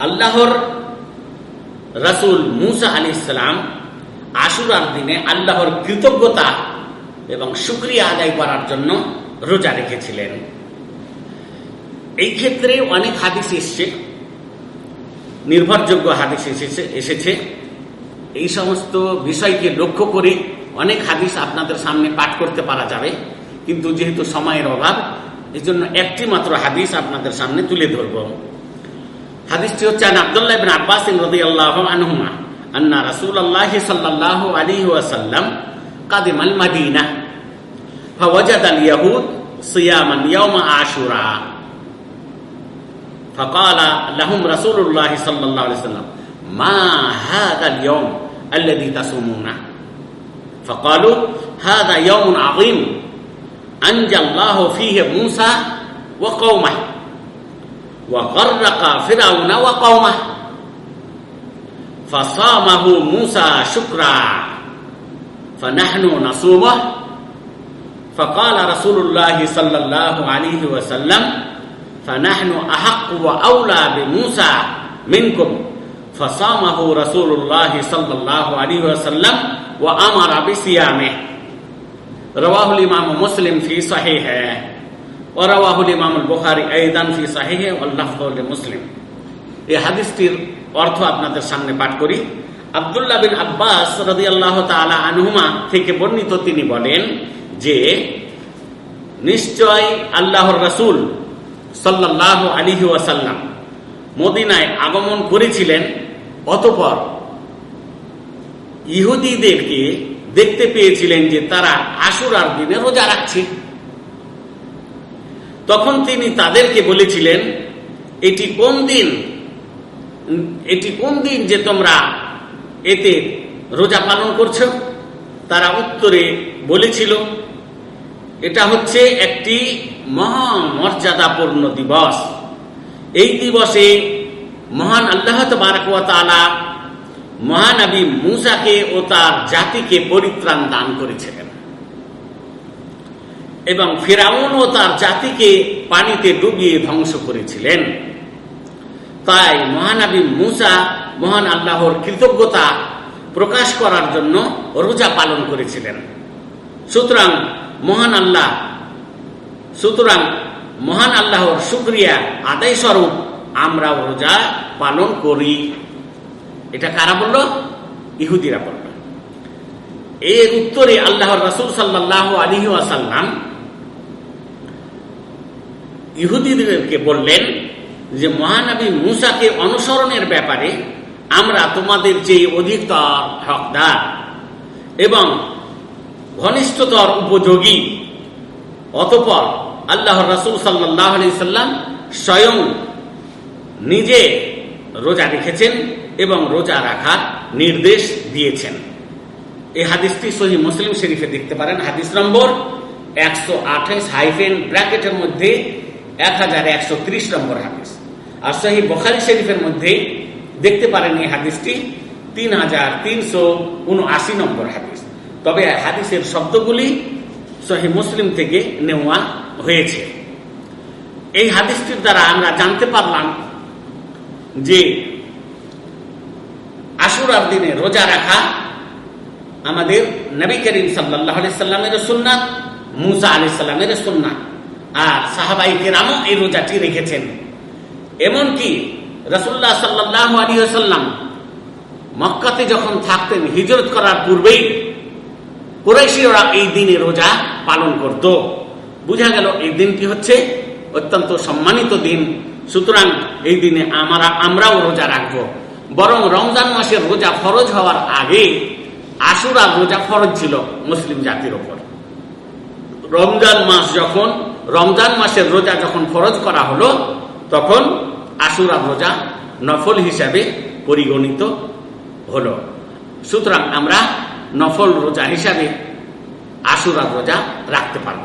আল্লাহর রাসুল মুসা আলী ইসলাম আশুরার দিনে আল্লাহর কৃতজ্ঞতা এবং সুক্রিয়া আদায় করার জন্য রোজা রেখেছিলেন। এই ক্ষেত্রে অনেক হাদিস এসছে, নির্ভরযোগ্য হাদিস এসেছে এসেছে। এই সমস্ত বিষয়কে লক্ষ্য করে অনেক হাদিস আপনাদের সামনে পাঠ করতে পারা যাবে, কিন্তু যেহেতু সময়ের অভাব এই জন্য একটি মাত্র হাদিস আপনাদের সামনে তুলে ধরব। হাদিসটি হচ্ছে আন আব্দুল্লাহ বিন আব্বাস রাদিয়াল্লাহু আনহুমা আন্না রাসূলুল্লাহ সাল্লাল্লাহু আলাইহি ওয়াসাল্লাম قدم المدينة فوجد اليهود صياما يوم عاشوراء فقال لهم رسول الله صلى الله عليه وسلم ما هذا اليوم الذي تصومونه فقالوا هذا يوم عظيم أنجى الله فيه موسى وقومه وغرق فرعون وقومه. فصامه موسى شكرا. فنحن نصومه. فقال رسول الله صلى الله عليه وسلم فنحن أحق وأولى بموسى منكم. فصامه رسول الله صلى الله عليه وسلم وأمر بصيامه. رواه الإمام مسلم في صحيحه. সাহেহে মুসলিম। এই হাদিসটির অর্থ আপনাদের সামনে পাঠ করি। বিন আব্বাস আনহুমা থেকে বর্ণিত তিনি বলেন যে, নিশ্চয় আল্লাহর রাসুল সাল্লাহ আলিহি ওয়াসাল্লাম মদিনায় আগমন করেছিলেন, অতপর ইহুদিদেরকে দেখতে পেয়েছিলেন যে তারা আশুরার দিনে রোজা রাখছে। তখন তিনি তাদেরকে বলেছিলেন, এটি কোন দিন? এটি কোন দিন যে তোমরা এতে রোজা পালন করছ? তারা উত্তরে বলেছিল, এটা হচ্ছে একটি মহান মর্যাদাপূর্ণ দিবস। এই দিবসে মহান আল্লাহ তালা মহানবী মুসাকে ও তার জাতিকে পরিত্রাণ দান করেছিলেন। এবং ফেরাউন ও তার জাতিকে পানিতে ডুবিয়ে ধ্বংস করেছিলেন। তাই মহানবী মুসা মহান আল্লাহর কৃতজ্ঞতা প্রকাশ করার জন্য রোজা পালন করেছিলেন। সুতরাং মহান আল্লাহ, সুতরাং মহান আল্লাহর শুক্রিয়া আদায় স্বরূপ আমরা রোজা পালন করি। এটা কারা বলল? ইহুদিরা বলল। এর উত্তরে আল্লাহর রসুল সাল্লাহ আলী আসাল্লাম ইহুদিদেরকে বললেন যে, মহানবী মুসাকে অনুসরণের ব্যাপারে আমরা তোমাদের যে অধিকতর হকদার এবং ঘনিষ্ঠতর উপযোগী। অতপর আল্লাহ রসুল সাল্লাহ সাল্লাম স্বয়ং নিজে রোজা রেখেছেন এবং রোজা রাখার নির্দেশ দিয়েছেন। এই হাদিসটি সহি মুসলিম শরীফে দেখতে পারেন। হাদিস নম্বর একশো আঠাইশ হাইফেন ব্র্যাকেটের মধ্যে এক হাজার একশো ত্রিশ নম্বর হাদিস। আর সহি বখারি শরীফের মধ্যে দেখতে পারেন এই হাদিসটি তিন হাজার তিনশো উনআশি নম্বর হাদিস। তবে হাদিসের শব্দগুলি সহি মুসলিম থেকে নেওয়া হয়েছে। এই হাদিসটির দ্বারা আমরা জানতে পারলাম যে আশুরার দিনে রোজা রাখা আমাদের নবী করিম সাল্লাহ সাল্লামের সুন্নাত, মুসা আলি সাল্লামের সুন্নাত। আর সাহাবাই কেরামও এই রোজাটি রেখেছেন। এমনকি রসুল্লাহ সাল্লাহ আলী সাল্লাম মক্কাতে যখন থাকতেন, হিজরত করার পূর্বেই কুরাইশিরা এই দিনে রোজা পালন করত। বুঝা গেল এই দিনটি হচ্ছে অত্যন্ত সম্মানিত দিন। সুতরাং এই দিনে আমরা আমরাও রোজা রাখব। বরং রমজান মাসের রোজা ফরজ হওয়ার আগে আশুরা রোজা ফরজ ছিল মুসলিম জাতির ওপর। রমজান মাস যখন রমজান মাসের রোজা যখন ফরজ করা হলো, তখন আশুরা রোজা নফল হিসাবে পরিগণিত হলো। সুতরাং আমরা নফল রোজা হিসাবে আশুরা রোজা রাখতে পারব।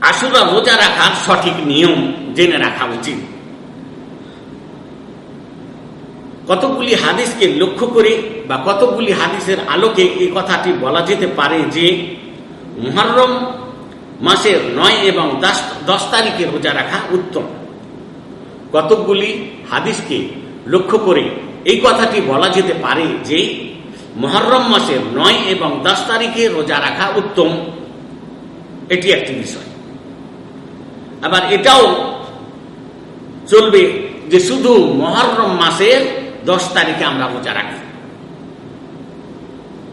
আশুরা রোজা রাখার সঠিক নিয়ম জেনে রাখা উচিত। কতগুলি হাদিসকে লক্ষ্য করে বা কতগুলি হাদিসের আলোকে এই কথাটি বলা যেতে পারে যে মুহরম মাসের নয় এবং দশ তারিখে রোজা রাখা উত্তম। কতকগুলি হাদিসকে লক্ষ্য করে এই কথাটি বলা যেতে পারে যে মহরম মাসের নয় এবং দশ তারিখে রোজা রাখা উত্তম। এটি একটি বিষয়। আবার এটাও চলবে যে শুধু মহরম মাসের দশ তারিখে আমরা রোজা রাখি।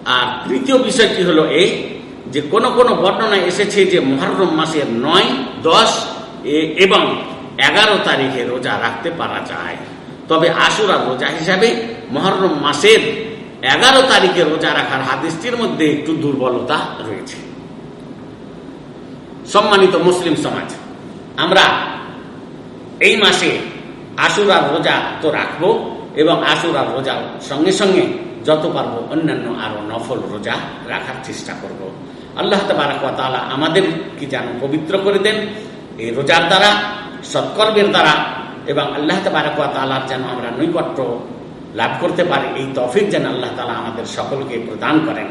আর তৃতীয় বিষয়টি হলো এই যে কোন কোন বর্ণনায় এসেছে যে মহরম মাসের নয়, দশ এবং এগারো তারিখে রোজা রাখতে পারা যায়। তবে আশুরা রোজা হিসাবে মহরম মাসের এগারো তারিখে রোজা রাখার হাদিসটির মধ্যে একটু দুর্বলতা রয়েছে। সম্মানিত মুসলিম সমাজ, আমরা এই মাসে আশুরার রোজা তো রাখব এবং আশুরার রোজা সঙ্গে সঙ্গে যত পারব অন্যান্য আরও নফল রোজা রাখার চেষ্টা করব। আল্লাহ তালা আমাদের কি যেন পবিত্র করে দেন এই রোজার দ্বারা, সৎকর্মের দ্বারা, এবং আল্লাহ তালার যেন আমরা নৈকট্য লাভ করতে পারি, এই তফিক যেন আল্লাহ তালা আমাদের সকলকে প্রদান করেন।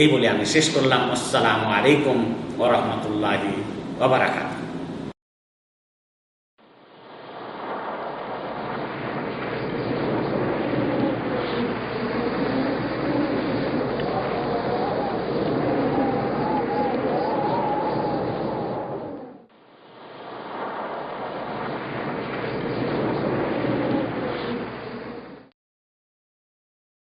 এই বলে আমি শেষ করলাম। আসসালামু আলাইকুম ওরহমতুল্লাহি ওবরাকাত